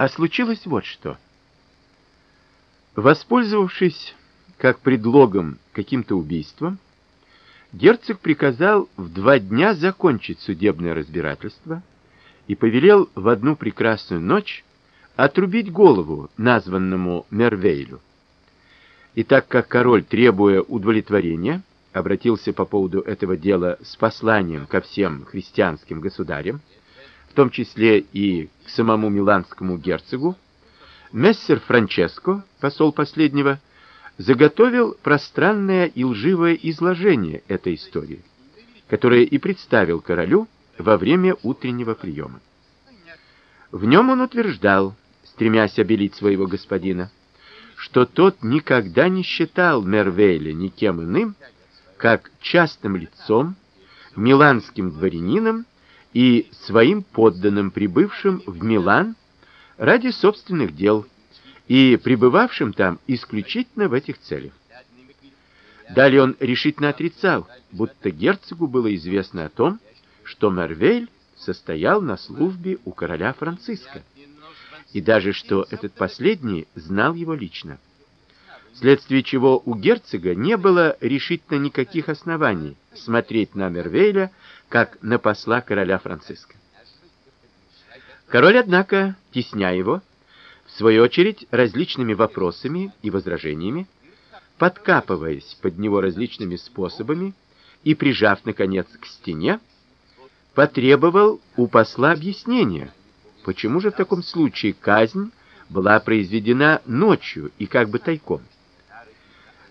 А случилось вот что. Воспользовавшись как предлогом каким-то убийством, герцог приказал в два дня закончить судебное разбирательство и повелел в одну прекрасную ночь отрубить голову названному Мервейлю. И так как король, требуя удовлетворения, обратился по поводу этого дела с посланием ко всем христианским государям, в том числе и к самому миланскому герцогу, мессер Франческо, посол последнего, заготовил пространное и лживое изложение этой истории, которое и представил королю во время утреннего приема. В нем он утверждал, стремясь обелить своего господина, что тот никогда не считал Мервеля никем иным, как частным лицом, миланским дворянином и своим подданным, прибывшим в Милан ради собственных дел и пребывавшим там исключительно в этих целях. Далее он решительно отрицал, будто герцогу было известно о том, что Мервель состоял на службе у короля Франциска, и даже что этот последний знал его лично. Вследствие чего у герцога не было решительно никаких оснований смотреть на Мервеля как на посла короля Франциска. Король, однако, тесня его, в свою очередь, различными вопросами и возражениями, подкапываясь под него различными способами и прижав наконец к стене, потребовал у посла объяснения, почему же в таком случае казнь была произведена ночью и как бы тайком.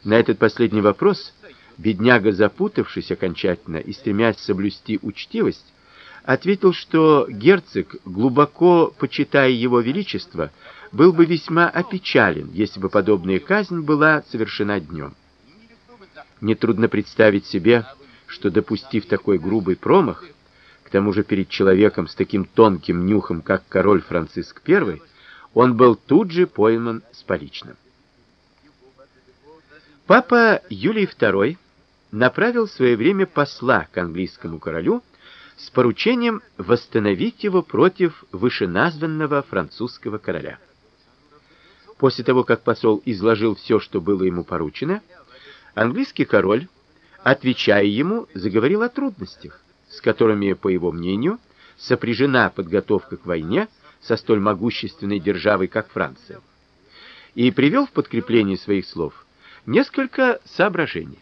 На этот последний вопрос бедняга, запутавшись окончательно и стремясь соблюсти учтивость, ответил, что герцог, глубоко почитая его величество, был бы весьма опечален, если бы подобная казнь была совершена днем. Нетрудно представить себе, что допустив такой грубый промах, к тому же перед человеком с таким тонким нюхом, как король Франциск I, он был тут же пойман с поличным. Папа Юлий II направил в свое время посла к английскому королю с поручением восстановить его против вышеназванного французского короля. После того, как посол изложил все, что было ему поручено, английский король, отвечая ему, заговорил о трудностях, с которыми, по его мнению, сопряжена подготовка к войне со столь могущественной державой, как Франция. И привел в подкрепление своих слов несколько соображений.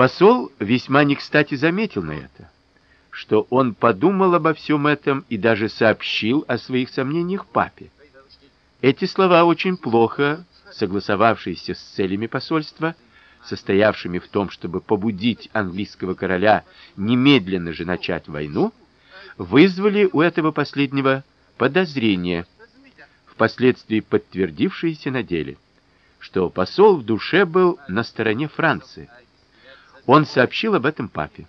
Посол весьма не кстати заметил на это, что он подумал обо всем этом и даже сообщил о своих сомнениях папе. Эти слова очень плохо согласовавшиеся с целями посольства, состоявшими в том, чтобы побудить английского короля немедленно же начать войну, вызвали у этого последнего подозрения, впоследствии подтвердившиеся на деле что посол в душе был на стороне Франции. Он сообщил об этом папе.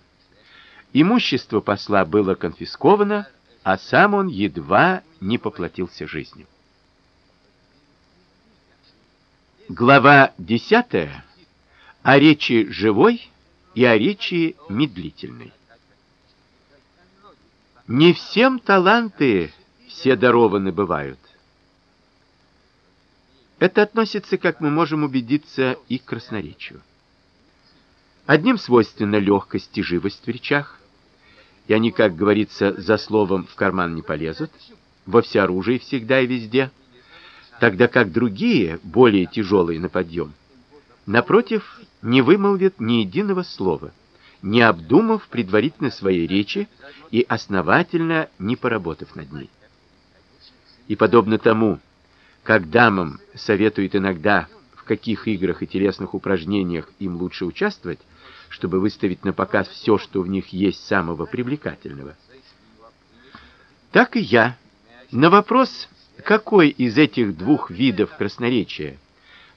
Имущество посла было конфисковано, а сам он едва не поплатился жизнью. Глава 10 о речи живой и о речи медлительной. Не всем таланты все дарованы бывают. Это относится, как мы можем убедиться, и к красноречию. Одним свойственна легкость и живость в речах, и они, как говорится, за словом в карман не полезут, во всеоружии всегда и везде, тогда как другие, более тяжелые на подъем, напротив, не вымолвят ни единого слова, не обдумав предварительно своей речи и основательно не поработав над ней. И подобно тому, как дамам советуют иногда, в каких играх и телесных упражнениях им лучше участвовать, чтобы выставить на показ все, что в них есть самого привлекательного. Так и я. На вопрос, какой из этих двух видов красноречия,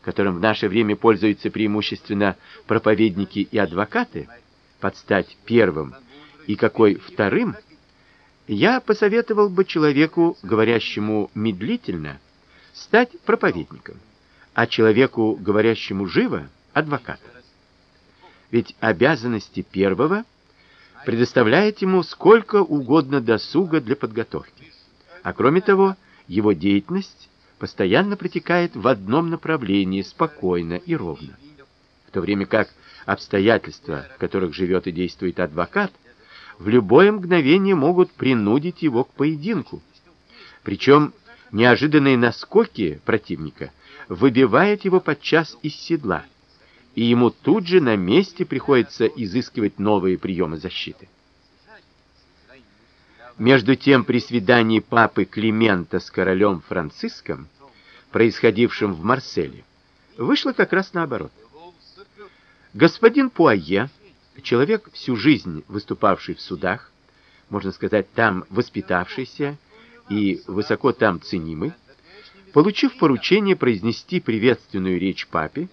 которым в наше время пользуются преимущественно проповедники и адвокаты, подстать первым, и какой вторым, я посоветовал бы человеку, говорящему медлительно, стать проповедником, а человеку, говорящему живо, адвокатом. Ведь обязанности первого предоставляет ему сколько угодно досуга для подготовки. А кроме того, его деятельность постоянно протекает в одном направлении, спокойно и ровно. В то время как обстоятельства, в которых живет и действует адвокат, в любое мгновение могут принудить его к поединку. Причем неожиданные наскоки противника выбивают его подчас из седла, и ему тут же на месте приходится изыскивать новые приемы защиты. Между тем, при свидании папы Климента с королем Франциском, происходившем в Марселе, вышло как раз наоборот. Господин Пуае, человек всю жизнь выступавший в судах, можно сказать, там воспитавшийся и высоко там ценимый, получив поручение произнести приветственную речь папе,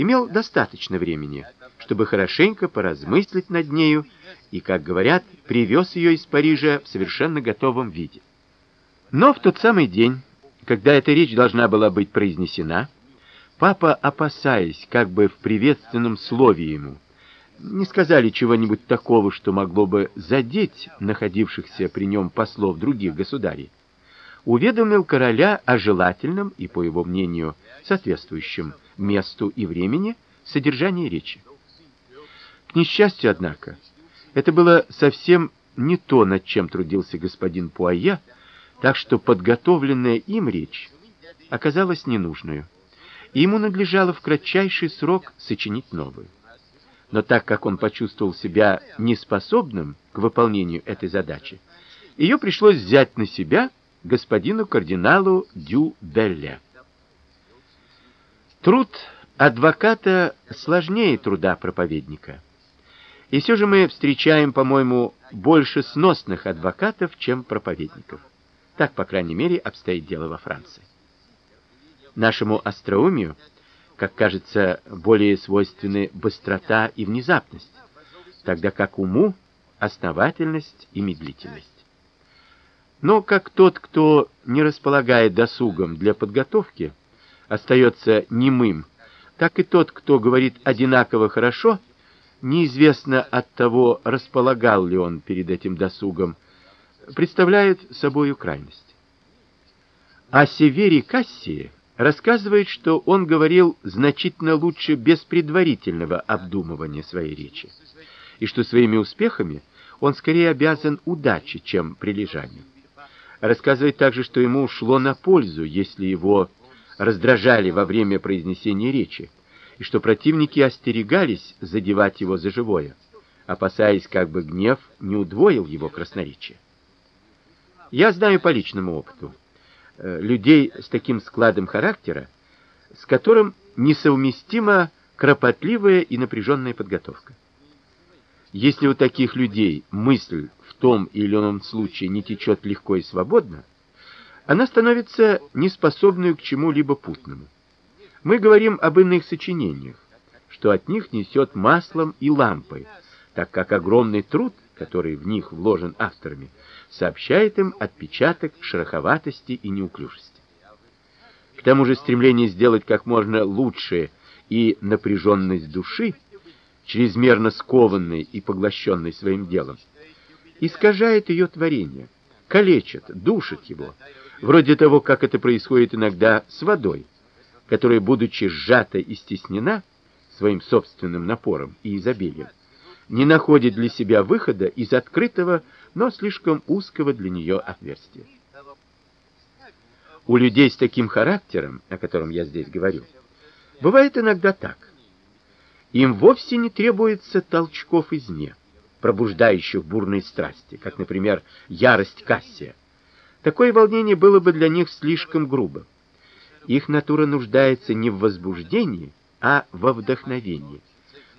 имел достаточно времени, чтобы хорошенько поразмыслить над нею и, как говорят, привез ее из Парижа в совершенно готовом виде. Но в тот самый день, когда эта речь должна была быть произнесена, папа, опасаясь, как бы в приветственном слове ему не сказали чего-нибудь такого, что могло бы задеть находившихся при нем послов других государей, уведомил короля о желательном и, по его мнению, соответствующем месту и времени содержании речи. К несчастью, однако, это было совсем не то, над чем трудился господин Пуайя, так что подготовленная им речь оказалась ненужной, и ему надлежало в кратчайший срок сочинить новую. Но так как он почувствовал себя неспособным к выполнению этой задачи, ее пришлось взять на себя господину кардиналу Дю Белле. Труд адвоката сложнее труда проповедника. И все же мы встречаем, по-моему, больше сносных адвокатов, чем проповедников. Так, по крайней мере, обстоит дело во Франции. Нашему остроумию, как кажется, более свойственны быстрота и внезапность, тогда как уму основательность и медлительность. Но как тот, кто не располагает досугом для подготовки, остается немым, так и тот, кто говорит одинаково хорошо, неизвестно от того, располагал ли он перед этим досугом, представляет собою крайность. А Севери Кассии рассказывает, что он говорил значительно лучше без предварительного обдумывания своей речи, и что своими успехами он скорее обязан удаче, чем прилежанию. Рассказывает также, что ему шло на пользу, если его раздражали во время произнесения речи, и что противники остерегались задевать его за живое, опасаясь, как бы гнев не удвоил его красноречие. Я знаю по личному опыту э, людей с таким складом характера, с которым несовместима кропотливая и напряженная подготовка. Если у таких людей мысль в том или ином случае не течет легко и свободно, она становится неспособной к чему-либо путному. Мы говорим об иных сочинениях, что от них несет маслом и лампой, так как огромный труд, который в них вложен авторами, сообщает им отпечаток шероховатости и неуклюжести. К тому же стремление сделать как можно лучше и напряженность души, чрезмерно скованной и поглощенной своим делом, искажает ее творение, калечит, душит его, вроде того, как это происходит иногда с водой, которая, будучи сжата и стеснена своим собственным напором и изобилием, не находит для себя выхода из открытого, но слишком узкого для нее отверстия. У людей с таким характером, о котором я здесь говорю, бывает иногда так. Им вовсе не требуется толчков извне, пробуждающих бурные страсти, как, например, ярость Кассия, Такое волнение было бы для них слишком грубо. Их натура нуждается не в возбуждении, а во вдохновении,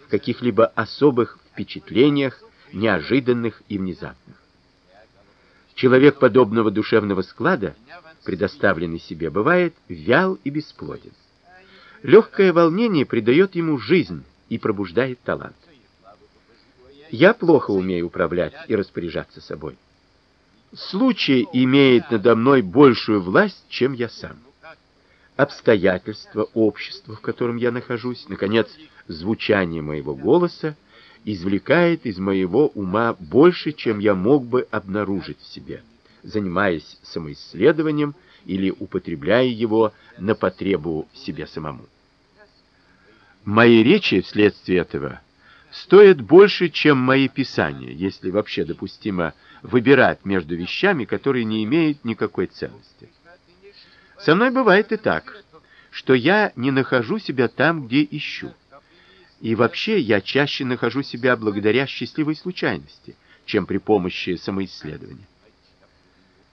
в каких-либо особых впечатлениях, неожиданных и внезапных. Человек подобного душевного склада, предоставленный себе, бывает вял и бесплоден. Легкое волнение придает ему жизнь и пробуждает талант. Я плохо умею управлять и распоряжаться собой. Случай имеет надо мной большую власть, чем я сам. Обстоятельства, общество, в котором я нахожусь, наконец, звучание моего голоса извлекает из моего ума больше, чем я мог бы обнаружить в себе, занимаясь самоисследованием или употребляя его на потребу себе самому. Мои речи вследствие этого стоят больше, чем мои писания, если вообще допустимо выбирать между вещами, которые не имеют никакой ценности. Со мной бывает и так, что я не нахожу себя там, где ищу. И вообще я чаще нахожу себя благодаря счастливой случайности, чем при помощи самоисследования.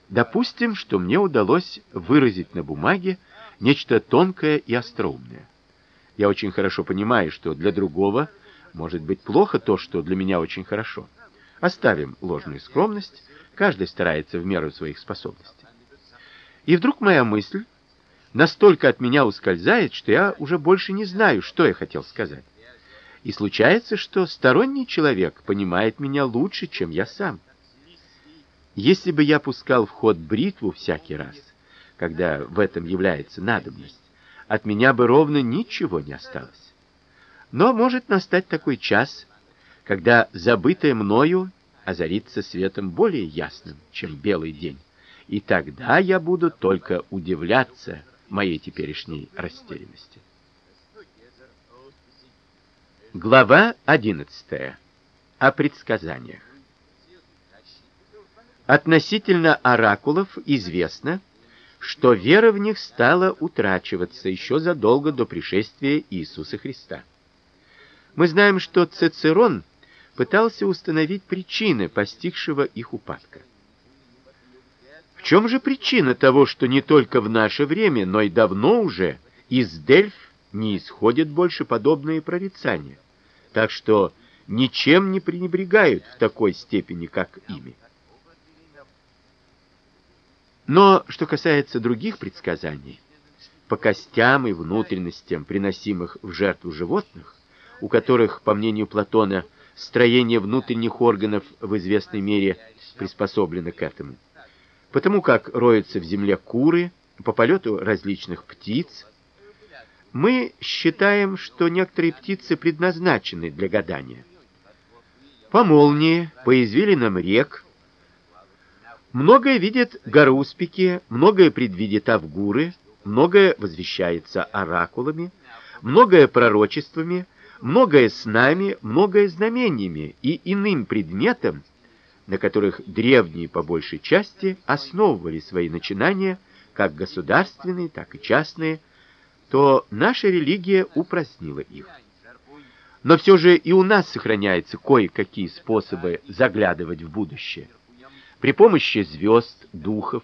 Допустим, что мне удалось выразить на бумаге нечто тонкое и остроумное. Я очень хорошо понимаю, что для другого может быть плохо то, что для меня очень хорошо. Оставим ложную скромность, каждый старается в меру своих способностей. И вдруг моя мысль настолько от меня ускользает, что я уже больше не знаю, что я хотел сказать. И случается, что сторонний человек понимает меня лучше, чем я сам. Если бы я пускал в ход бритву всякий раз, когда в этом является надобность, от меня бы ровно ничего не осталось. Но может настать такой час, когда забытое мною озарится светом более ясным, чем белый день, и тогда я буду только удивляться моей теперешней растерянности. Глава 11. О предсказаниях. Относительно оракулов известно, что вера в них стала утрачиваться еще задолго до пришествия Иисуса Христа. Мы знаем, что Цицерон пытался установить причины постигшего их упадка. В чем же причина того, что не только в наше время, но и давно уже из Дельф не исходят больше подобные прорицания, так что ничем не пренебрегают в такой степени, как ими? Но что касается других предсказаний, по костям и внутренностям, приносимых в жертву животных, у которых, по мнению Платона, строение внутренних органов в известной мере приспособлено к этому, потому как роются в земле куры, по полету различных птиц, мы считаем, что некоторые птицы предназначены для гадания. По молнии, по извилинам рек, Многое видят гаруспики, многое предвидит авгуры, многое возвещается оракулами, многое пророчествами, многое снами, многое знамениями и иным предметом, на которых древние по большей части основывали свои начинания, как государственные, так и частные, то наша религия упразднила их. Но все же и у нас сохраняются кое-какие способы заглядывать в будущее при помощи звезд, духов,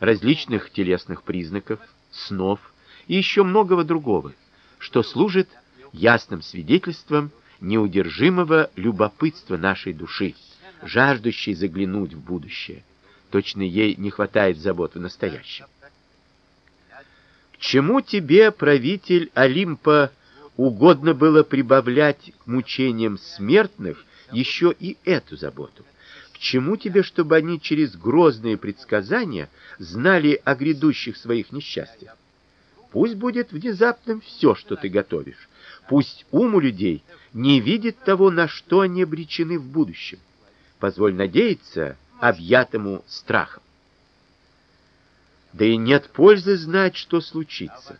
различных телесных признаков, снов и еще многого другого, что служит ясным свидетельством неудержимого любопытства нашей души, жаждущей заглянуть в будущее. Точно ей не хватает забот в настоящем. К чему тебе, правитель Олимпа, угодно было прибавлять к мучениям смертных еще и эту заботу? чему тебе, чтобы они через грозные предсказания знали о грядущих своих несчастьях? Пусть будет внезапным все, что ты готовишь. Пусть ум у людей не видит того, на что они обречены в будущем. Позволь надеяться объятому страхом. Да и нет пользы знать, что случится.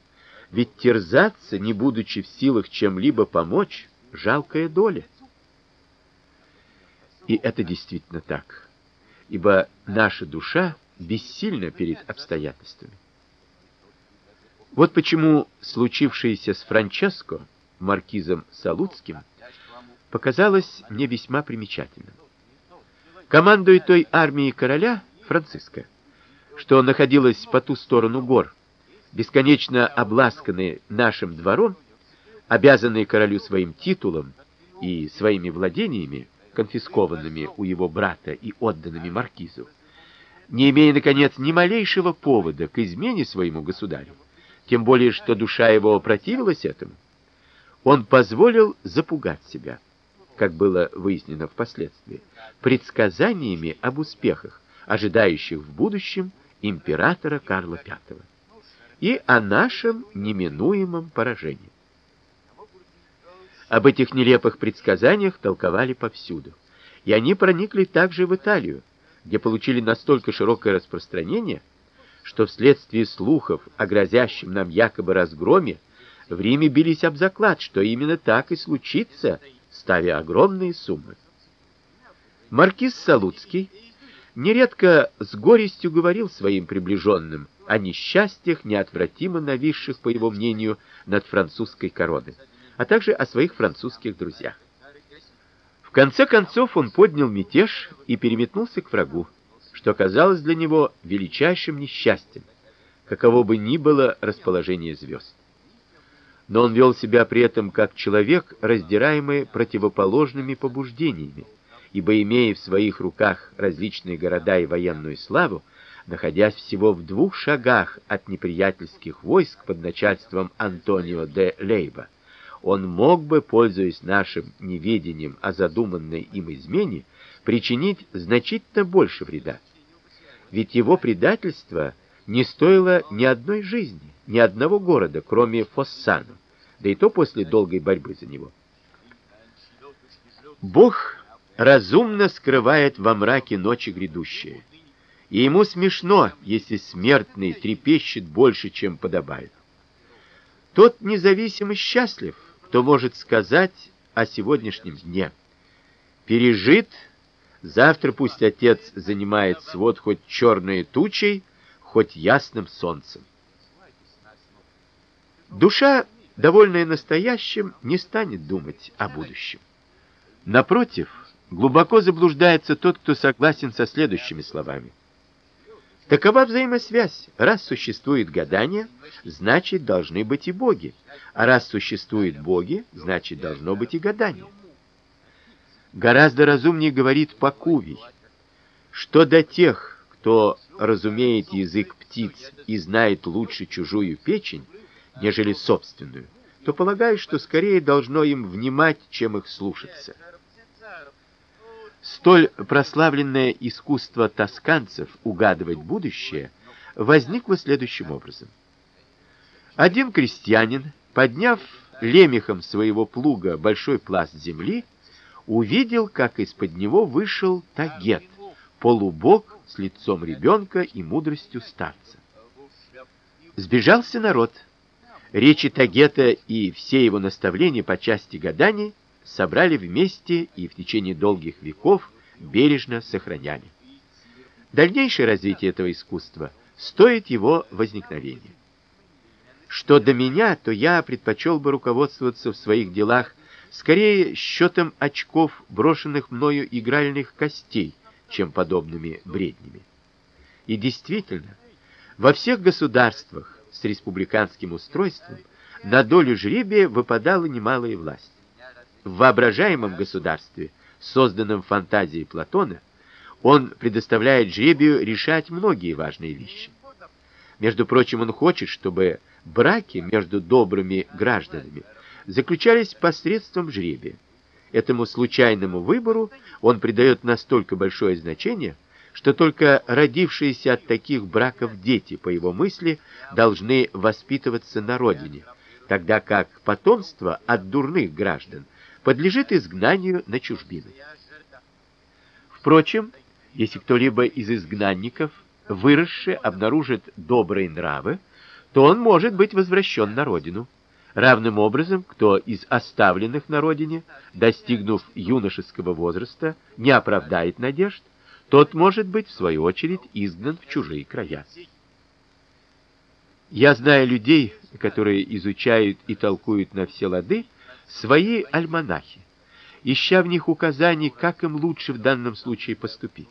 Ведь терзаться, не будучи в силах чем-либо помочь, жалкая доля. И это действительно так, ибо наша душа бессильна перед обстоятельствами. Вот почему случившееся с Франческо, маркизом Салуцким, показалось мне весьма примечательным. Командуя той армией короля Франциска, что находилась по ту сторону гор, бесконечно обласканные нашим двором, обязанные королю своим титулом и своими владениями, конфискованными у его брата и отданными маркизу, не имея наконец ни малейшего повода к измене своему государю, тем более что душа его противилась этому, он позволил запугать себя, как было выяснено впоследствии, предсказаниями об успехах, ожидающих в будущем императора Карла V, и о нашем неминуемом поражении. Об этих нелепых предсказаниях толковали повсюду. И они проникли также в Италию, где получили настолько широкое распространение, что вследствие слухов о грозящем нам якобы разгроме в Риме бились об заклад, что именно так и случится, ставя огромные суммы. Маркиз Салуцкий нередко с горестью говорил своим приближенным о несчастьях, неотвратимо нависших, по его мнению, над французской короной, а также о своих французских друзьях. В конце концов он поднял мятеж и переметнулся к врагу, что оказалось для него величайшим несчастьем, каково бы ни было расположение звезд. Но он вел себя при этом как человек, раздираемый противоположными побуждениями, ибо имея в своих руках различные города и военную славу, находясь всего в двух шагах от неприятельских войск под начальством Антонио де Лейба, он мог бы, пользуясь нашим неведением о задуманной им измене, причинить значительно больше вреда. Ведь его предательство не стоило ни одной жизни, ни одного города, кроме Фоссана, да и то после долгой борьбы за него. Бог разумно скрывает во мраке ночи грядущее. И ему смешно, если смертный трепещет больше, чем подобает. Тот независимо счастлив, кто может сказать о сегодняшнем дне. Пережит, завтра пусть отец занимает свод хоть черной тучей, хоть ясным солнцем. Душа, довольная настоящим, не станет думать о будущем. Напротив, глубоко заблуждается тот, кто согласен со следующими словами. Такова взаимосвязь. Раз существует гадание, значит, должны быть и боги. А раз существуют боги, значит, должно быть и гадание. Гораздо разумнее говорит Пакувий, что до тех, кто разумеет язык птиц и знает лучше чужую печень, нежели собственную, то полагаю, что скорее должно им внимать, чем их слушаться. Столь прославленное искусство тосканцев угадывать будущее возникло следующим образом. Один крестьянин, подняв лемехом своего плуга большой пласт земли, увидел, как из-под него вышел тагет, полубог с лицом ребенка и мудростью старца. Сбежался народ. Речи тагета и все его наставления по части гаданий собрали вместе и в течение долгих веков бережно сохраняли. Дальнейшее развитие этого искусства стоит его возникновения. Что до меня, то я предпочел бы руководствоваться в своих делах скорее счетом очков, брошенных мною игральных костей, чем подобными бреднями. И действительно, во всех государствах с республиканским устройством на долю жребия выпадала немалая власть в воображаемом государстве, созданном фантазией Платона, он предоставляет жребию решать многие важные вещи. Между прочим, он хочет, чтобы браки между добрыми гражданами заключались посредством жребия. Этому случайному выбору он придает настолько большое значение, что только родившиеся от таких браков дети, по его мысли, должны воспитываться на родине, тогда как потомство от дурных граждан подлежит изгнанию на чужбину. Впрочем, если кто-либо из изгнанников, выросший, обнаружит добрые нравы, то он может быть возвращен на родину. Равным образом, кто из оставленных на родине, достигнув юношеского возраста, не оправдает надежд, тот может быть в свою очередь изгнан в чужие края. Я знаю людей, которые изучают и толкуют на все лады свои альманахи, ища в них указаний, как им лучше в данном случае поступить.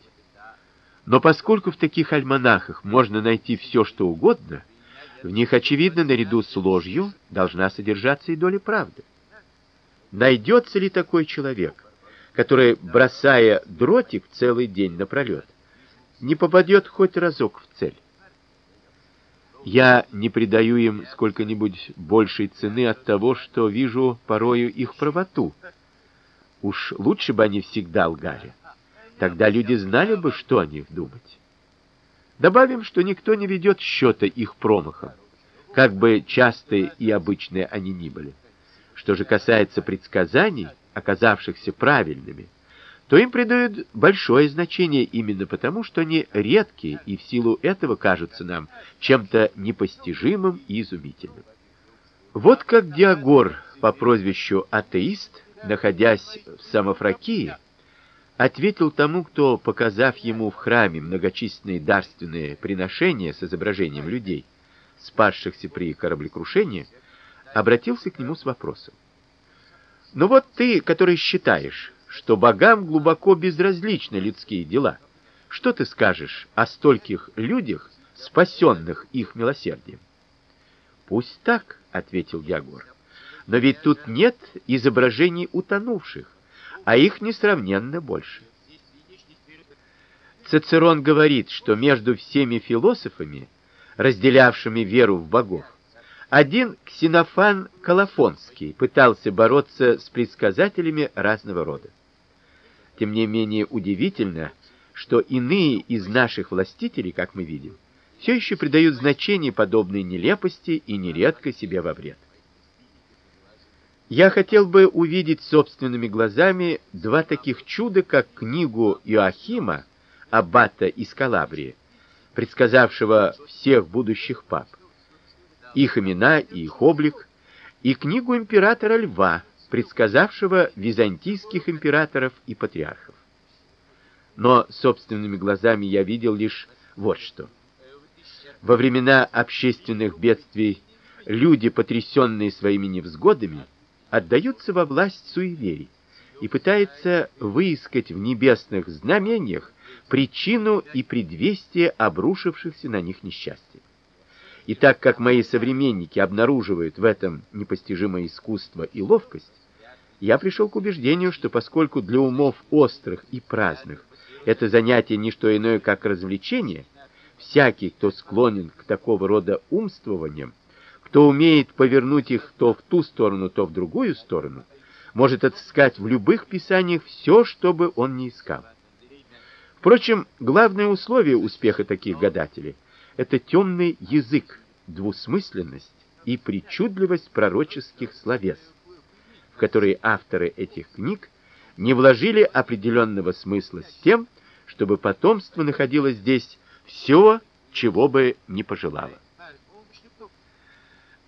Но поскольку в таких альманахах можно найти все, что угодно, в них очевидно наряду с ложью должна содержаться и доля правды. Найдется ли такой человек, который, бросая дротик целый день напролет, не попадет хоть разок в цель? Я не придаю им сколько-нибудь большей цены от того, что вижу порою их правоту. Уж лучше бы они всегда лгали. Тогда люди знали бы, что о них думать. Добавим, что никто не ведет счета их промахам, как бы частые и обычные они ни были. Что же касается предсказаний, оказавшихся правильными, то им придают большое значение именно потому, что они редкие и в силу этого кажутся нам чем-то непостижимым и изумительным. Вот как Диагор по прозвищу Атеист, находясь в Самофракии, ответил тому, кто, показав ему в храме многочисленные дарственные приношения с изображением людей, спасшихся при кораблекрушении, обратился к нему с вопросом: "Ну вот ты, который считаешь, что богам глубоко безразличны людские дела, что ты скажешь о стольких людях, спасенных их милосердием?" "Пусть так", ответил Ягор. "Но ведь тут нет изображений утонувших а их несравненно больше. Цицерон говорит, что между всеми философами, разделявшими веру в богов, один Ксенофан Колофонский пытался бороться с предсказателями разного рода. Тем не менее удивительно, что иные из наших властителей, как мы видим, все еще придают значение подобной нелепости и нередко себе во вред. Я хотел бы увидеть собственными глазами два таких чуда, как книгу Иоахима, аббата из Калабрии, предсказавшего всех будущих пап, их имена и их облик, и книгу императора Льва, предсказавшего византийских императоров и патриархов. Но собственными глазами я видел лишь вот что. Во времена общественных бедствий люди, потрясенные своими невзгодами, отдаются во власть суеверий и пытаются выискать в небесных знамениях причину и предвестие обрушившихся на них несчастий. И так как мои современники обнаруживают в этом непостижимое искусство и ловкость, я пришел к убеждению, что поскольку для умов острых и праздных это занятие не что иное, как развлечение, всякий, кто склонен к такого рода умствованиям, кто умеет повернуть их то в ту сторону, то в другую сторону, может отыскать в любых писаниях все, что бы он ни искал. Впрочем, главное условие успеха таких гадателей это темный язык, двусмысленность и причудливость пророческих словес, в которые авторы этих книг не вложили определенного смысла с тем, чтобы потомство находило здесь все, чего бы не пожелало.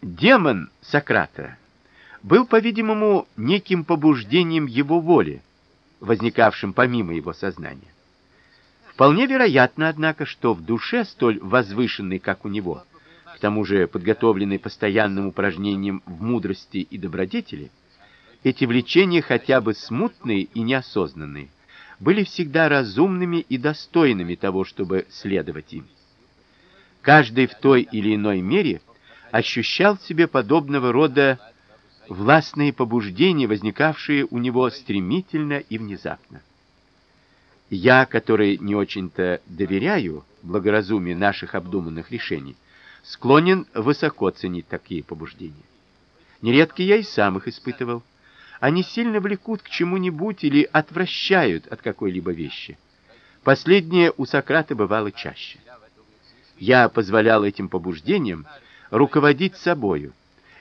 Демон Сократа был, по-видимому, неким побуждением его воли, возникавшим помимо его сознания. Вполне вероятно, однако, что в душе столь возвышенной, как у него, к тому же подготовленной постоянным упражнением в мудрости и добродетели, эти влечения, хотя бы смутные и неосознанные, были всегда разумными и достойными того, чтобы следовать им. Каждый в той или иной мере – ощущал в себе подобного рода властные побуждения, возникавшие у него стремительно и внезапно. Я, который не очень-то доверяю благоразумию наших обдуманных решений, склонен высоко ценить такие побуждения. Нередко я и сам их испытывал. Они сильно влекут к чему-нибудь или отвращают от какой-либо вещи. Последнее у Сократа бывало чаще. Я позволял этим побуждениям руководить собою.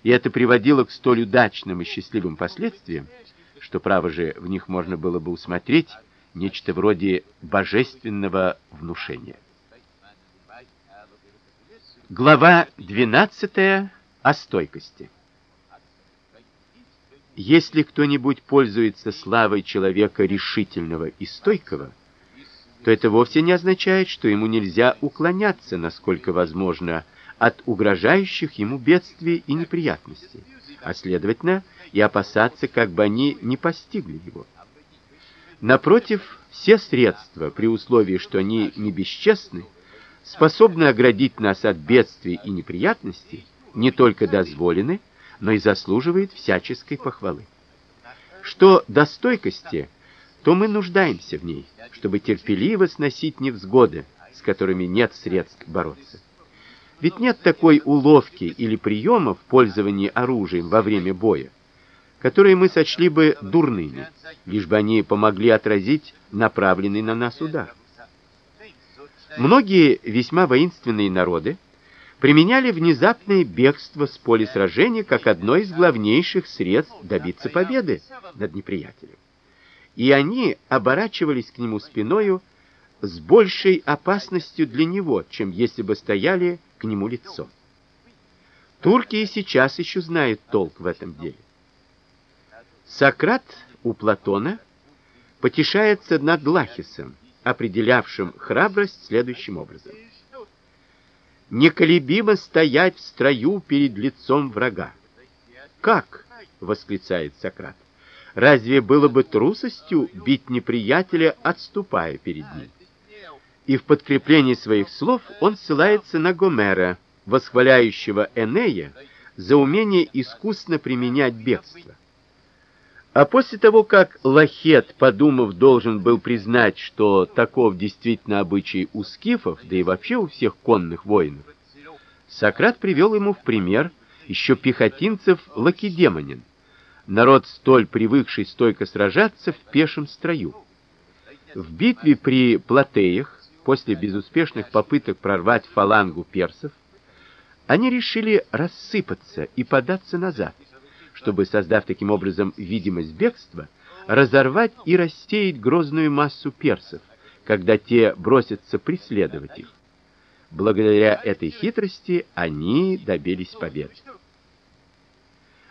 И это приводило к столь удачным и счастливым последствиям, что право же в них можно было бы усмотреть нечто вроде божественного внушения. Глава 12 о стойкости. Если кто-нибудь пользуется славой человека решительного и стойкого, то это вовсе не означает, что ему нельзя уклоняться, насколько возможно, от угрожающих ему бедствий и неприятностей, а следовательно, и опасаться, как бы они не постигли его. Напротив, все средства, при условии, что они не бесчестны, способны оградить нас от бедствий и неприятностей, не только дозволены, но и заслуживают всяческой похвалы. Что до стойкости, то мы нуждаемся в ней, чтобы терпеливо сносить невзгоды, с которыми нет средств бороться. Ведь нет такой уловки или приема в пользовании оружием во время боя, которые мы сочли бы дурными, лишь бы они помогли отразить направленный на нас удар. Многие весьма воинственные народы применяли внезапное бегство с поля сражения как одно из главнейших средств добиться победы над неприятелем. и они оборачивались к нему спиною с большей опасностью для него, чем если бы стояли к нему лицом. Турки и сейчас еще знают толк в этом деле. Сократ у Платона потешается над Лахисом, определявшим храбрость следующим образом: неколебимо стоять в строю перед лицом врага. Как? восклицает Сократ. Разве было бы трусостью бить неприятеля, отступая перед ним? И в подкреплении своих слов он ссылается на Гомера, восхваляющего Энея за умение искусно применять бегство. А после того, как Лахет, подумав, должен был признать, что таков действительно обычай у скифов, да и вообще у всех конных воинов, Сократ привел ему в пример еще пехотинцев лакедемонин, народ столь привыкший стойко сражаться в пешем строю. В битве при Платеях, после безуспешных попыток прорвать фалангу персов, они решили рассыпаться и податься назад, чтобы, создав таким образом видимость бегства, разорвать и рассеять грозную массу персов, когда те бросятся преследовать их. Благодаря этой хитрости они добились победы.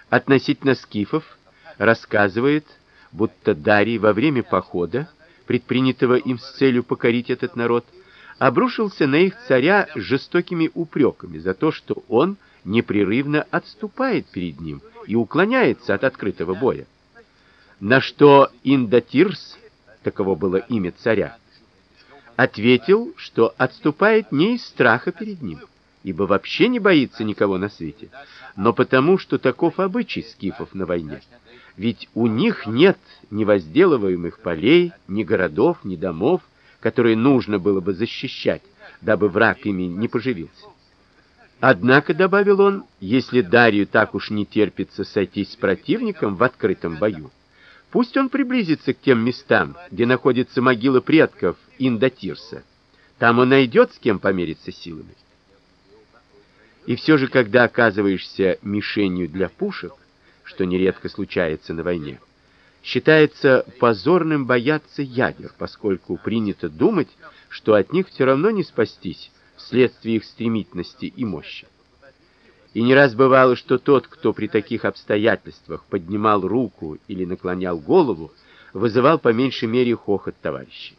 Относительно скифов рассказывает, будто Дарий во время похода, предпринятого им с целью покорить этот народ, обрушился на их царя жестокими упреками за то, что он непрерывно отступает перед ним и уклоняется от открытого боя. На что Индатирс, таково было имя царя, ответил, что отступает не из страха перед ним, ибо вообще не боится никого на свете, но потому, что таков обычай скифов на войне. Ведь у них нет ни возделываемых полей, ни городов, ни домов, которые нужно было бы защищать, дабы враг ими не поживился. Однако, добавил он, если Дарию так уж не терпится сойтись с противником в открытом бою, пусть он приблизится к тем местам, где находится могила предков Индатирса. Там он найдет с кем помериться силами. И все же, когда оказываешься мишенью для пушек, что нередко случается на войне, считается позорным бояться ядер, поскольку принято думать, что от них все равно не спастись вследствие их стремительности и мощи. И не раз бывало, что тот, кто при таких обстоятельствах поднимал руку или наклонял голову, вызывал по меньшей мере хохот товарищей.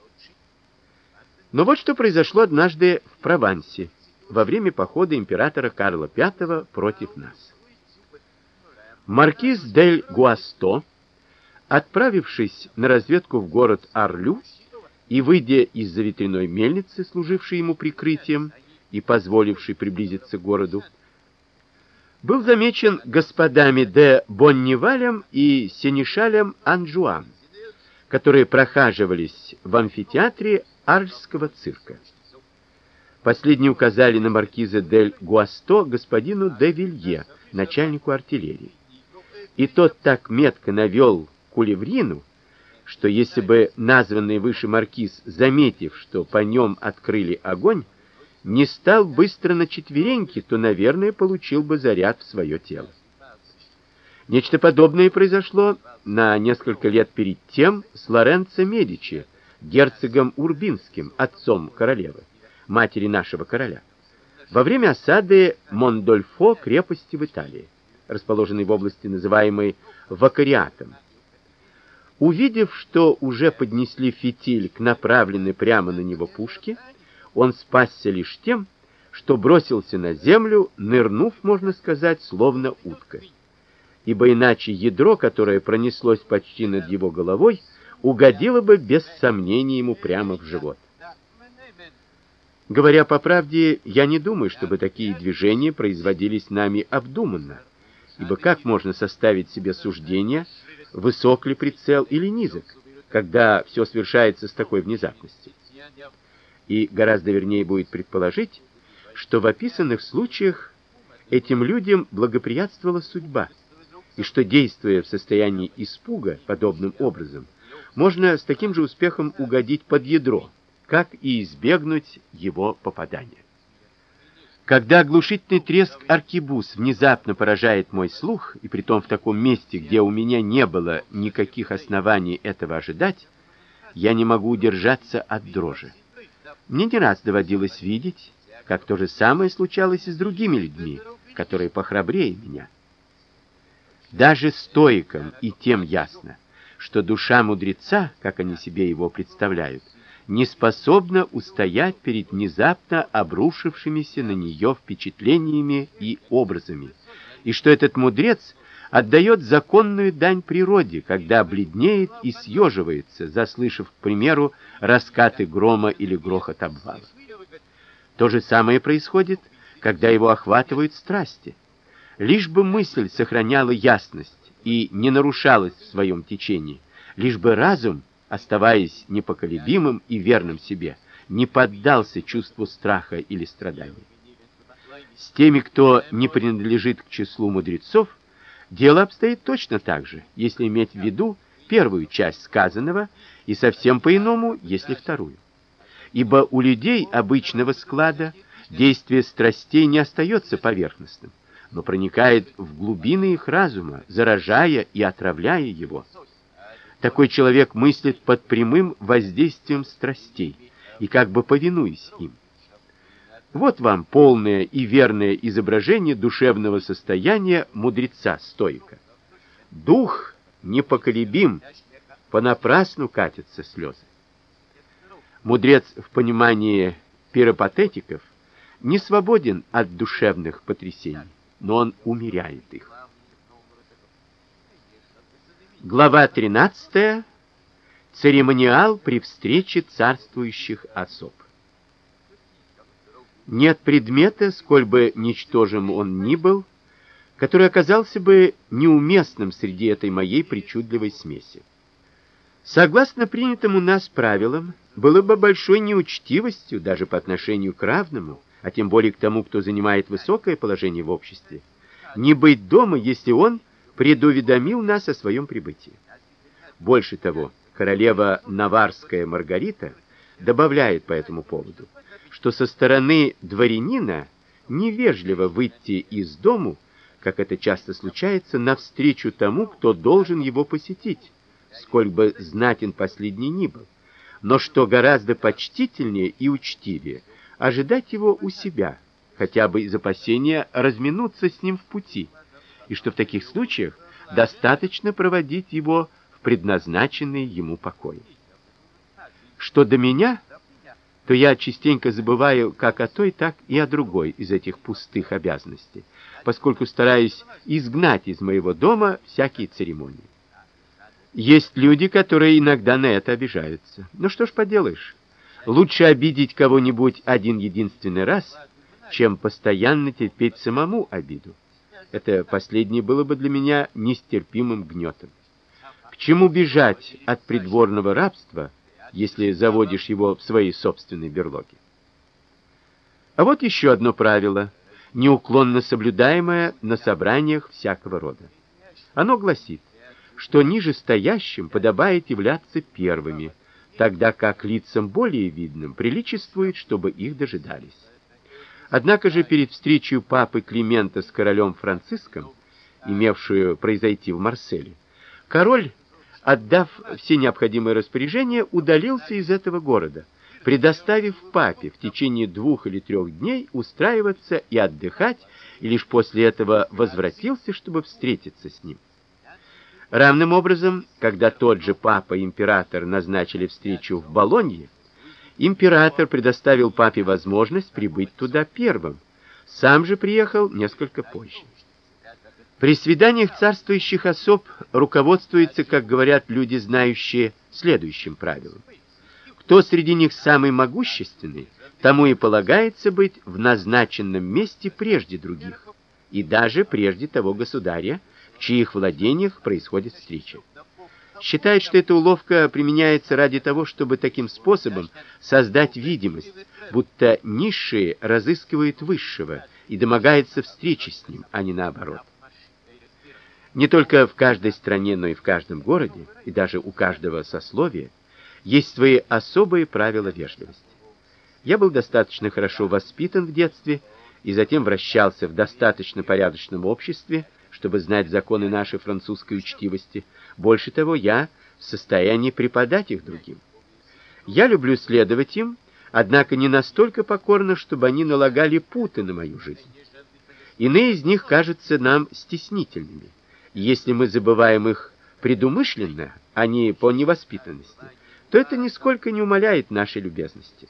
Но вот что произошло однажды в Провансе во время похода императора Карла V против нас. Маркиз дель Гуасто, отправившись на разведку в город Арлю и выйдя из-за мельницы, служившей ему прикрытием и позволившей приблизиться к городу, был замечен господами де Боннивалем и сенешалем Анжуан, которые прохаживались в амфитеатре Арльского цирка. Последние указали на маркиза дель Гуасто господину де Вилье, начальнику артиллерии. И тот так метко навел кулеврину, что если бы названный выше маркиз, заметив, что по нем открыли огонь, не стал быстро на четвереньки, то, наверное, получил бы заряд в свое тело. Нечто подобное произошло на несколько лет перед тем с Лоренцо Медичи, герцогом Урбинским, отцом королевы матери нашего короля, во время осады Мондольфо крепости в Италии, расположенной в области, называемой Вакариатом. Увидев, что уже поднесли фитиль к направленной прямо на него пушке, он спасся лишь тем, что бросился на землю, нырнув, можно сказать, словно утка. Ибо иначе ядро, которое пронеслось почти над его головой, угодило бы без сомнения ему прямо в живот. Говоря по правде, я не думаю, чтобы такие движения производились нами обдуманно. Ибо как можно составить себе суждение, высок ли прицел или низок, когда все совершается с такой внезапностью? И гораздо вернее будет предположить, что в описанных случаях этим людям благоприятствовала судьба, и что действуя в состоянии испуга подобным образом, можно с таким же успехом угодить под ядро как и избегнуть его попадания. Когда оглушительный треск аркебуз внезапно поражает мой слух, и притом в таком месте, где у меня не было никаких оснований этого ожидать, я не могу удержаться от дрожи. Мне не раз доводилось видеть, как то же самое случалось и с другими людьми, которые похрабрее меня. Даже стоикам и тем ясно, что душа мудреца, как они себе его представляют, не способна устоять перед внезапно обрушившимися на нее впечатлениями и образами, и что этот мудрец отдает законную дань природе, когда бледнеет и съеживается, заслышав, к примеру, раскаты грома или грохот обвала. То же самое происходит, когда его охватывают страсти. Лишь бы мысль сохраняла ясность и не нарушалась в своем течении, лишь бы разум оставаясь непоколебимым и верным себе, не поддался чувству страха или страдания. С теми, кто не принадлежит к числу мудрецов, дело обстоит точно так же, если иметь в виду первую часть сказанного и совсем по-иному, если вторую. Ибо у людей обычного склада действие страстей не остается поверхностным, но проникает в глубины их разума, заражая и отравляя его. Такой человек мыслит под прямым воздействием страстей и как бы повинуясь им. Вот вам полное и верное изображение душевного состояния мудреца-стоика. Дух непоколебим, понапрасну катятся слезы. Мудрец в понимании пиропатетиков не свободен от душевных потрясений, но он умеряет их. Глава 13. Церемониал при встрече царствующих особ. Нет предмета, сколь бы ничтожим он ни был, который оказался бы неуместным среди этой моей причудливой смеси. Согласно принятым у нас правилам, было бы большой неучтивостью даже по отношению к равному, а тем более к тому, кто занимает высокое положение в обществе, не быть дома, если он предуведомил нас о своем прибытии. Больше того, королева Наварская Маргарита добавляет по этому поводу, что со стороны дворянина невежливо выйти из дому, как это часто случается, навстречу тому, кто должен его посетить, сколь бы знатен последний ни был, но что гораздо почтительнее и учтивее ожидать его у себя, хотя бы из опасения разминуться с ним в пути и что в таких случаях достаточно проводить его в предназначенный ему покой. Что до меня, то я частенько забываю как о той, так и о другой из этих пустых обязанностей, поскольку стараюсь изгнать из моего дома всякие церемонии. Есть люди, которые иногда на это обижаются. Ну что ж поделаешь? Лучше обидеть кого-нибудь один единственный раз, чем постоянно терпеть самому обиду. Это последнее было бы для меня нестерпимым гнетом. К чему бежать от придворного рабства, если заводишь его в своей собственной берлоге? А вот еще одно правило, неуклонно соблюдаемое на собраниях всякого рода. Оно гласит, что ниже стоящим подобает являться первыми, тогда как лицам более видным приличествует, чтобы их дожидались. Однако же перед встречей папы Климента с королем Франциском, имевшую произойти в Марселе, король, отдав все необходимые распоряжения, удалился из этого города, предоставив папе в течение двух или трех дней устраиваться и отдыхать, и лишь после этого возвратился, чтобы встретиться с ним. Равным образом, когда тот же папа и император назначили встречу в Болонье, император предоставил папе возможность прибыть туда первым. Сам же приехал несколько позже. При свиданиях царствующих особ руководствуется, как говорят люди, знающие, следующим правилом: кто среди них самый могущественный, тому и полагается быть в назначенном месте прежде других, и даже прежде того государя, в чьих владениях происходит встреча считает, что эта уловка применяется ради того, чтобы таким способом создать видимость, будто низшие разыскивают высшего и домогается встречи с ним, а не наоборот. Не только в каждой стране, но и в каждом городе, и даже у каждого сословия есть свои особые правила вежливости. Я был достаточно хорошо воспитан в детстве и затем вращался в достаточно порядочном обществе, чтобы знать законы нашей французской учтивости. Больше того, я в состоянии преподать их другим. Я люблю следовать им, однако не настолько покорно, чтобы они налагали путы на мою жизнь. Иные из них кажутся нам стеснительными. Если мы забываем их предумышленно, а не по невоспитанности, то это нисколько не умаляет нашей любезности.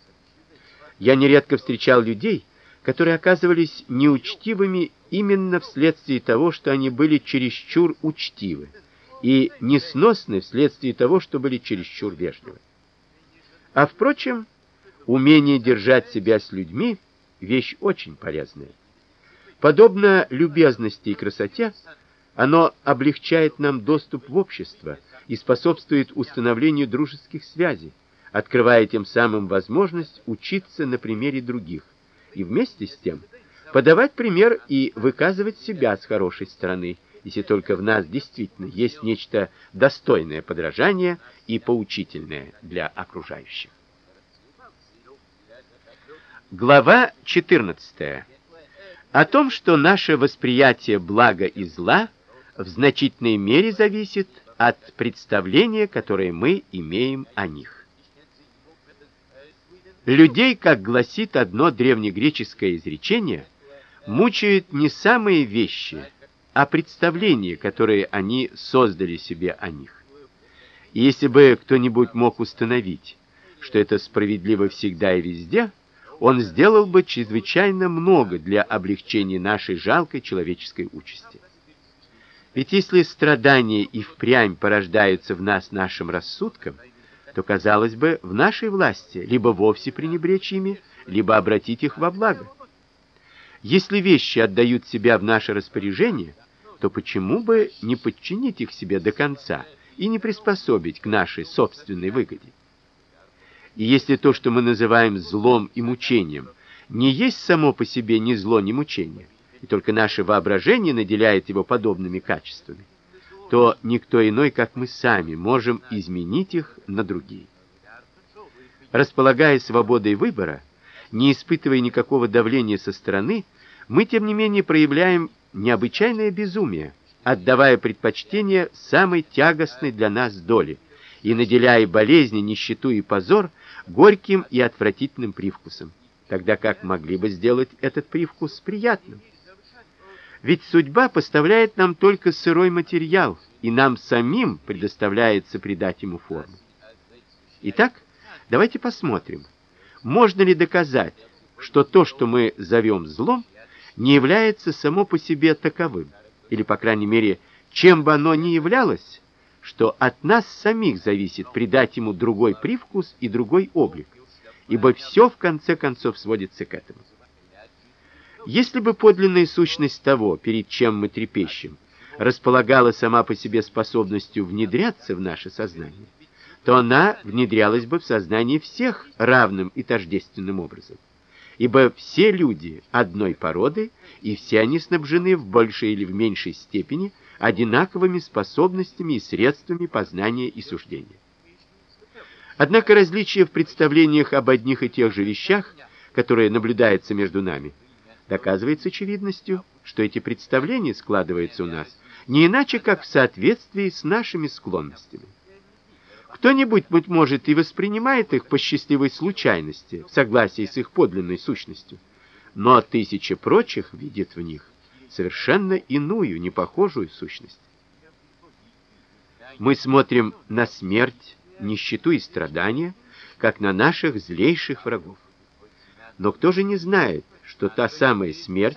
Я нередко встречал людей, которые оказывались неучтивыми именно вследствие того, что они были чересчур учтивы, и несносны вследствие того, что были чересчур вежливы. А впрочем, умение держать себя с людьми вещь очень полезная. Подобно любезности и красоте, оно облегчает нам доступ в общество и способствует установлению дружеских связей, открывая тем самым возможность учиться на примере других и вместе с тем подавать пример и выказывать себя с хорошей стороны, если только в нас действительно есть нечто достойное подражания и поучительное для окружающих. Глава 14. О том, что наше восприятие блага и зла в значительной мере зависит от представления, которое мы имеем о них. Людей, как гласит одно древнегреческое изречение, мучают не самые вещи, а представления, которые они создали себе о них. Если бы кто-нибудь мог установить, что это справедливо всегда и везде, он сделал бы чрезвычайно много для облегчения нашей жалкой человеческой участи. Ведь если страдания и впрямь порождаются в нас нашим рассудком, то, казалось бы, в нашей власти либо вовсе пренебречь ими, либо обратить их во благо. Если вещи отдают себя в наше распоряжение, то почему бы не подчинить их себе до конца и не приспособить к нашей собственной выгоде? И если то, что мы называем злом и мучением, не есть само по себе ни зло, ни мучение, и только наше воображение наделяет его подобными качествами, то никто иной, как мы сами, можем изменить их на другие. Располагая свободой выбора, не испытывая никакого давления со стороны, мы тем не менее проявляем необычайное безумие, отдавая предпочтение самой тягостной для нас доле и наделяя болезни, нищету и позор горьким и отвратительным привкусом, тогда как могли бы сделать этот привкус приятным. Ведь судьба поставляет нам только сырой материал, и нам самим предоставляется придать ему форму. Итак, давайте посмотрим, можно ли доказать, что то, что мы зовем злом, не является само по себе таковым, или по крайней мере, чем бы оно ни являлось, что от нас самих зависит придать ему другой привкус и другой облик, ибо все в конце концов сводится к этому. Если бы подлинная сущность того, перед чем мы трепещем, располагала сама по себе способностью внедряться в наше сознание, то она внедрялась бы в сознание всех равным и тождественным образом. Ибо все люди одной породы, и все они снабжены в большей или в меньшей степени одинаковыми способностями и средствами познания и суждения. Однако различия в представлениях об одних и тех же вещах, которые наблюдаются между нами, доказывается очевидностью, что эти представления складываются у нас не иначе, как в соответствии с нашими склонностями. Кто-нибудь, быть может, и воспринимает их по счастливой случайности, в согласии с их подлинной сущностью, но тысячи прочих видят в них совершенно иную, непохожую сущность. Мы смотрим на смерть, нищету и страдания, как на наших злейших врагов. Но кто же не знает, что та самая смерть,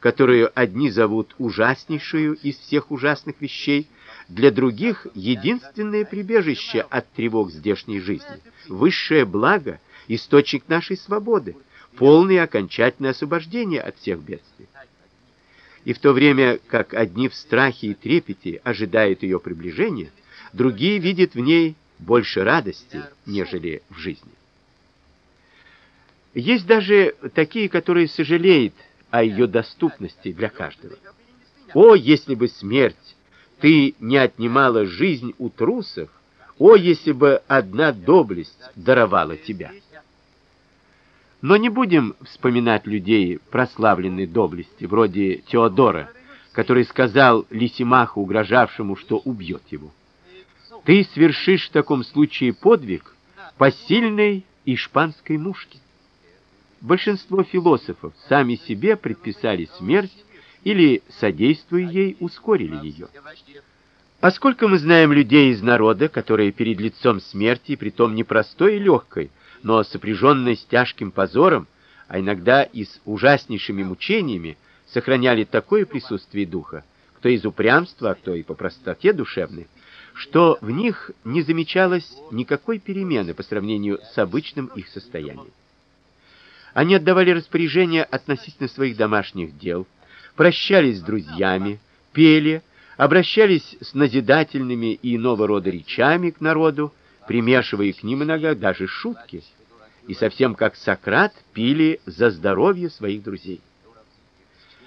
которую одни зовут ужаснейшую из всех ужасных вещей, для других единственное прибежище от тревог здешней жизни, высшее благо, источник нашей свободы, полное окончательное освобождение от всех бедствий. И в то время, как одни в страхе и трепете ожидают ее приближения, другие видят в ней больше радости, нежели в жизни. Есть даже такие, которые сожалеют о ее доступности для каждого. О, если бы смерть ты не отнимала жизнь у трусов, о, если бы одна доблесть даровала тебя. Но не будем вспоминать людей прославленной доблести, вроде Теодора, который сказал Лисимаху, угрожавшему, что убьет его. Ты свершишь в таком случае подвиг по сильной испанской мушке. Большинство философов сами себе предписали смерть или, содействуя ей, ускорили ее. Сколько мы знаем людей из народа, которые перед лицом смерти, притом не простой и легкой, но сопряженной с тяжким позором, а иногда и с ужаснейшими мучениями, сохраняли такое присутствие духа, кто из упрямства, а кто и по простоте душевной, что в них не замечалось никакой перемены по сравнению с обычным их состоянием. Они отдавали распоряжения относительно своих домашних дел, прощались с друзьями, пели, обращались с назидательными и иного рода речами к народу, примешивая к ним иногда даже шутки, и совсем как Сократ пили за здоровье своих друзей.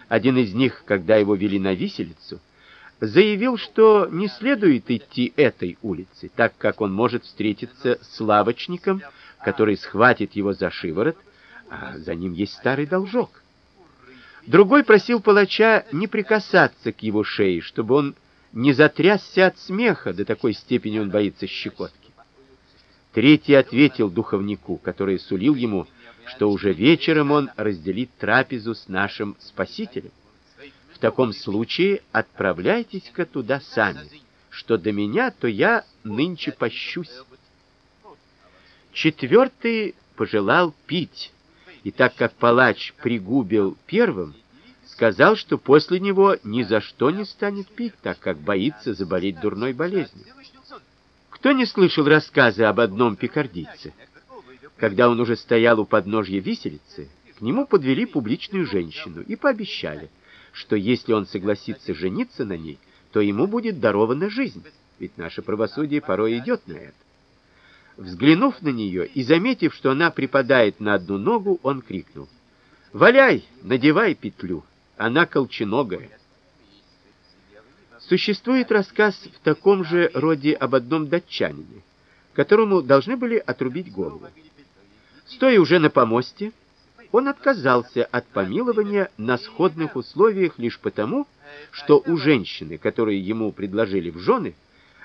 Один из них, когда его вели на виселицу, заявил, что не следует идти этой улицей, так как он может встретиться с лавочником, который схватит его за шиворот, а за ним есть старый должок. Другой просил палача не прикасаться к его шее, чтобы он не затрясся от смеха, до такой степени он боится щекотки. Третий ответил духовнику, который сулил ему, что уже вечером он разделит трапезу с нашим Спасителем. В таком случае отправляйтесь-ка туда сами. Что до меня, то я нынче пощусь. Четвертый пожелал пить, и так как палач пригубил первым, сказал, что после него ни за что не станет пить, так как боится заболеть дурной болезнью. Кто не слышал рассказы об одном пикардийце? Когда он уже стоял у подножья виселицы, к нему подвели публичную женщину и пообещали, что если он согласится жениться на ней, то ему будет дарована жизнь, ведь наше правосудие порой идет на это. Взглянув на нее и заметив, что она припадает на одну ногу, он крикнул: "Валяй, надевай петлю, она колченогая". Существует рассказ в таком же роде об одном датчанине, которому должны были отрубить голову. Стоя уже на помосте, он отказался от помилования на сходных условиях лишь потому, что у женщины, которую ему предложили в жены,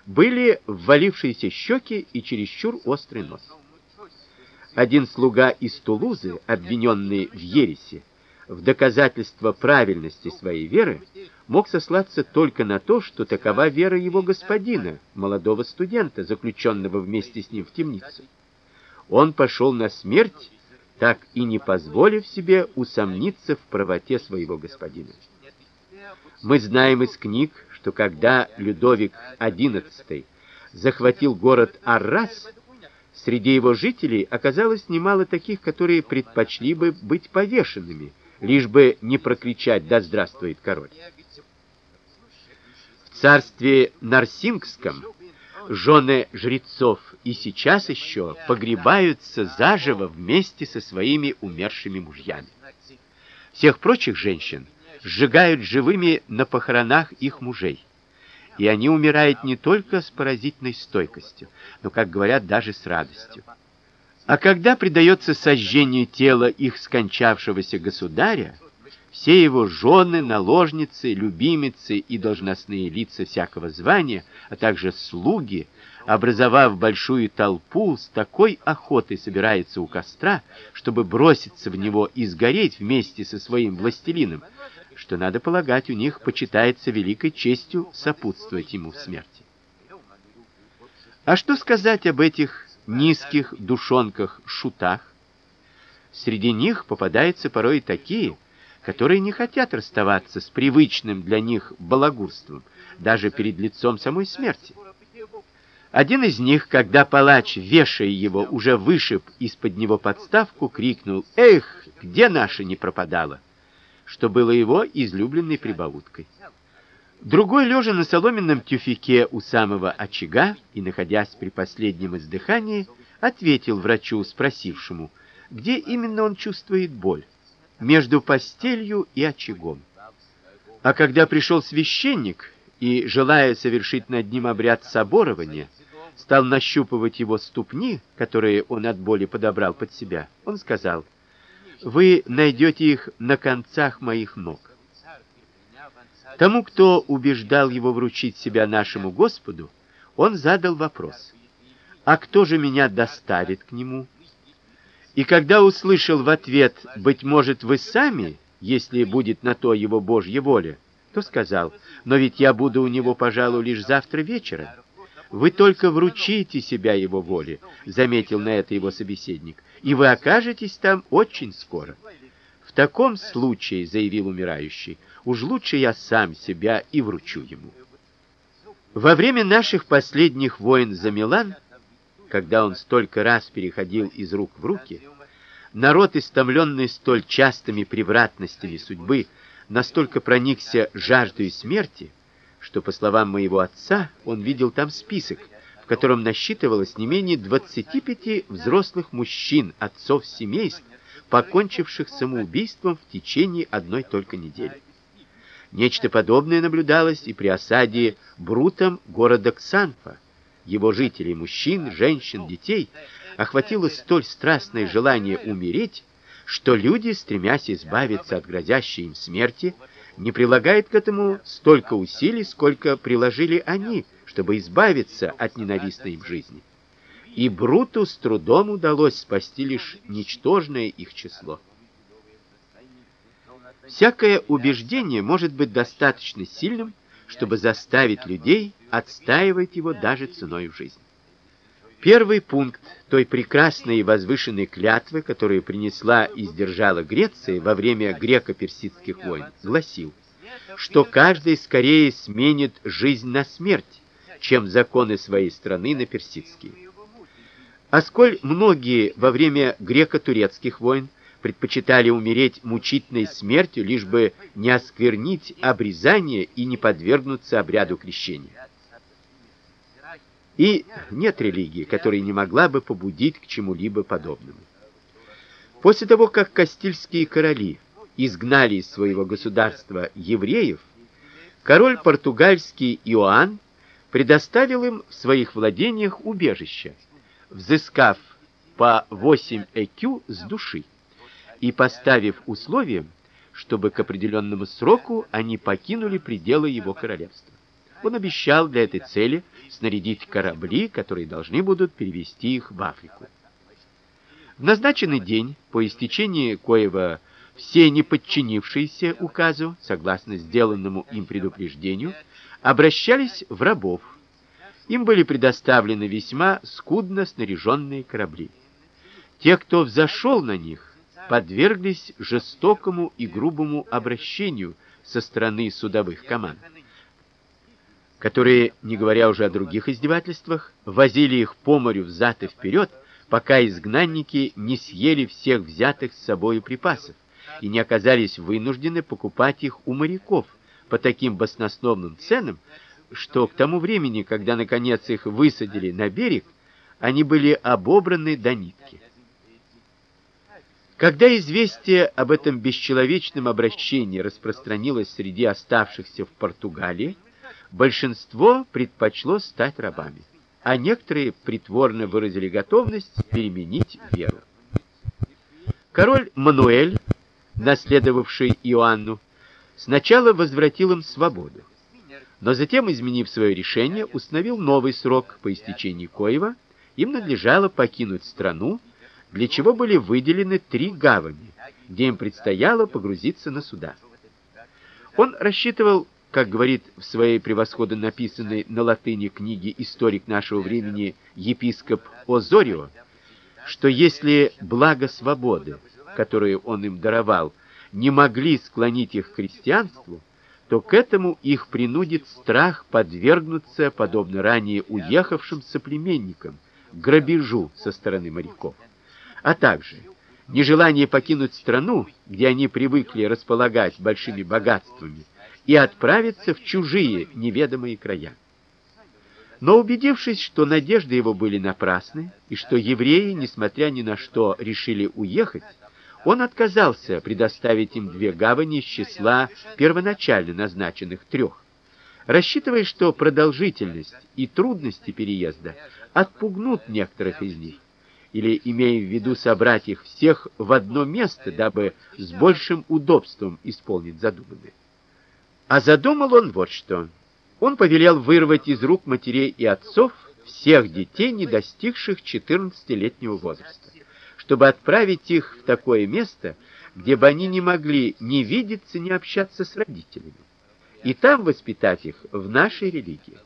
были ввалившиеся щеки и чересчур острый нос. Один слуга из Тулузы, обвиненный в ереси, в доказательство правильности своей веры, мог сослаться только на то, что такова вера его господина, молодого студента, заключенного вместе с ним в темницу. Он пошел на смерть, так и не позволив себе усомниться в правоте своего господина. Мы знаем из книг, что когда Людовик XI захватил город Аррас, среди его жителей оказалось немало таких, которые предпочли бы быть повешенными, лишь бы не прокричать «Да здравствует король!». В царстве Нарсингском жены жрецов и сейчас еще погребаются заживо вместе со своими умершими мужьями. Всех прочих женщин сжигают живыми на похоронах их мужей. И они умирают не только с поразительной стойкостью, но, как говорят, даже с радостью. А когда предается сожжению тела их скончавшегося государя, все его жены, наложницы, любимицы и должностные лица всякого звания, а также слуги, образовав большую толпу, с такой охотой собираются у костра, чтобы броситься в него и сгореть вместе со своим властелином, что надо полагать, у них почитается великой честью сопутствовать ему в смерти. А что сказать об этих низких душонках-шутах? Среди них попадаются порой такие, которые не хотят расставаться с привычным для них балагурством, даже перед лицом самой смерти. Один из них, когда палач, вешая его, уже вышиб из-под него подставку, крикнул: "Эх, где наша не пропадала!" Что было его излюбленной прибауткой. Другой, лежа на соломенном тюфяке у самого очага и находясь при последнем издыхании, ответил врачу, спросившему, где именно он чувствует боль между постелью и очагом. А когда пришел священник и, желая совершить над ним обряд соборования, стал нащупывать его ступни, которые он от боли подобрал под себя, он сказал: вы найдете их на концах моих ног. Тому, кто убеждал его вручить себя нашему Господу, он задал вопрос: "А кто же меня доставит к нему?" И когда услышал в ответ: "Быть может, вы сами, если будет на то его Божья воля", то сказал: "Но ведь я буду у него, пожалуй, лишь завтра вечером". Вы только вручите себя его воле, заметил на это его собеседник. И вы окажетесь там очень скоро. В таком случае, заявил умирающий, уж лучше я сам себя и вручу ему. Во время наших последних войн за Милан, когда он столько раз переходил из рук в руки, народ, истомленный столь частыми превратностями судьбы, настолько проникся жаждой смерти, что, по словам моего отца, он видел там список, в котором насчитывалось не менее 25 взрослых мужчин, отцов семейств, покончивших самоубийством в течение одной только недели. Нечто подобное наблюдалось и при осаде Брутом города Ксанфа. Его жителей, мужчин, женщин, детей, охватило столь страстное желание умереть, что люди, стремясь избавиться от грозящей им смерти, не прилагают к этому столько усилий, сколько приложили они, чтобы избавиться от ненавистной им жизни. И Бруту с трудом удалось спасти лишь ничтожное их число. Всякое убеждение может быть достаточно сильным, чтобы заставить людей отстаивать его даже ценой жизни. Первый пункт той прекрасной и возвышенной клятвы, которую принесла и сдержала Греция во время греко-персидских войн, гласил, что каждый скорее сменит жизнь на смерть, чем законы своей страны на персидские. А сколь многие во время греко-турецких войн предпочитали умереть мучительной смертью, лишь бы не осквернить обрезание и не подвергнуться обряду крещения. И нет религии, которая не могла бы побудить к чему-либо подобному. После того, как кастильские короли изгнали из своего государства евреев, король португальский Иоанн предоставил им в своих владениях убежище, взыскав по 8 экю с души и поставив условием, чтобы к определенному сроку они покинули пределы его королевства. Он обещал для этой цели снарядить корабли, которые должны будут перевести их в Африку. В назначенный день, по истечении коего все не подчинившиеся указу, согласно сделанному им предупреждению, обращались в рабов. Им были предоставлены весьма скудно снаряженные корабли. Те, кто взошел на них, подверглись жестокому и грубому обращению со стороны судовых команд, которые, не говоря уже о других издевательствах, возили их по морю взад и вперед, пока изгнанники не съели всех взятых с собой припасов и не оказались вынуждены покупать их у моряков по таким баснословным ценам, что к тому времени, когда наконец их высадили на берег, они были обобраны до нитки. Когда известие об этом бесчеловечном обращении распространилось среди оставшихся в Португалии, большинство предпочло стать рабами, а некоторые притворно выразили готовность переменить веру. Король Мануэль, наследовавший Иоанну, сначала возвратил им свободу но затем, изменив свое решение, установил новый срок, по истечении коего им надлежало покинуть страну, для чего были выделены три гавани, где им предстояло погрузиться на суда. Он рассчитывал, как говорит в своей превосходно написанной на латыни книге историк нашего времени епископ Озорио, что если благо свободы, которую он им даровал, не могли склонить их к христианству, то к этому их принудит страх подвергнуться, подобно ранее уехавшим соплеменникам, грабежу со стороны моряков, а также нежелание покинуть страну, где они привыкли располагать большими богатствами, и отправиться в чужие неведомые края. Но убедившись, что надежды его были напрасны, и что евреи, несмотря ни на что, решили уехать, он отказался предоставить им две гавани из числа первоначально назначенных трех, рассчитывая, что продолжительность и трудности переезда отпугнут некоторых из них, или имея в виду собрать их всех в одно место, дабы с большим удобством исполнить задуманное. А задумал он вот что. Он повелел вырвать из рук матерей и отцов всех детей, не достигших 14-летнего возраста, чтобы отправить их в такое место, где бы они не могли ни видеться, ни общаться с родителями, и там воспитать их в нашей религии.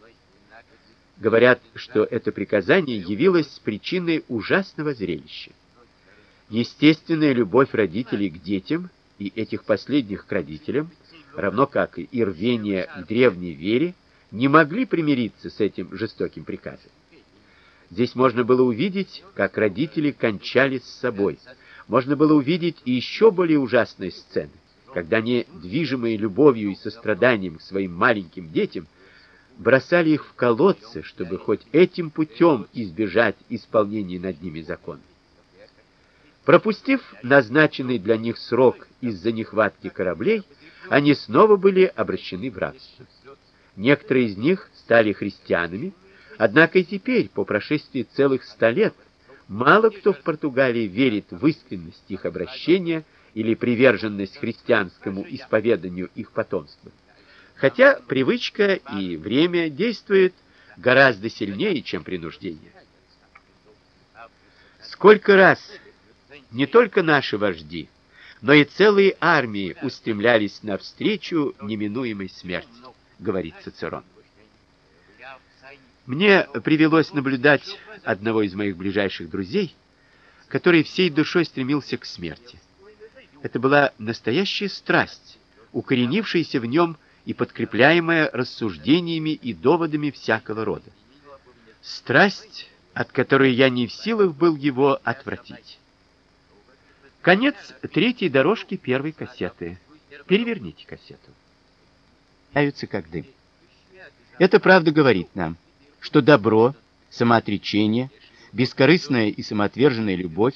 Говорят, что это приказание явилось причиной ужасного зрелища. Естественная любовь родителей к детям и этих последних к родителям, равно как и рвение к древней вере, не могли примириться с этим жестоким приказом. Здесь можно было увидеть, как родители кончали с собой. Можно было увидеть и еще более ужасные сцены, когда они, движимые любовью и состраданием к своим маленьким детям, бросали их в колодцы, чтобы хоть этим путем избежать исполнения над ними закона. Пропустив назначенный для них срок из-за нехватки кораблей, они снова были обращены в рабство. Некоторые из них стали христианами, однако и теперь, по прошествии целых ста лет, мало кто в Португалии верит в искренность их обращения или приверженность христианскому исповеданию их потомства хотя привычка и время действуют гораздо сильнее, чем принуждение. Сколько раз не только наши вожди, но и целые армии устремлялись навстречу неминуемой смерти, говорит Цицерон. Мне привелось наблюдать одного из моих ближайших друзей, который всей душой стремился к смерти. Это была настоящая страсть, укоренившаяся в нем и подкрепляемая рассуждениями и доводами всякого рода. Страсть, от которой я не в силах был его отвратить. Конец третьей дорожки первой кассеты. Переверните кассету. Аются как дым. Это правда говорит нам, что добро, самоотречение, бескорыстная и самоотверженная любовь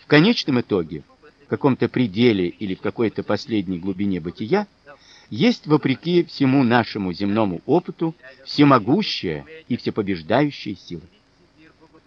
в конечном итоге, в каком-то пределе или в какой-то последней глубине бытия есть, вопреки всему нашему земному опыту, всемогущая и всепобеждающая сила.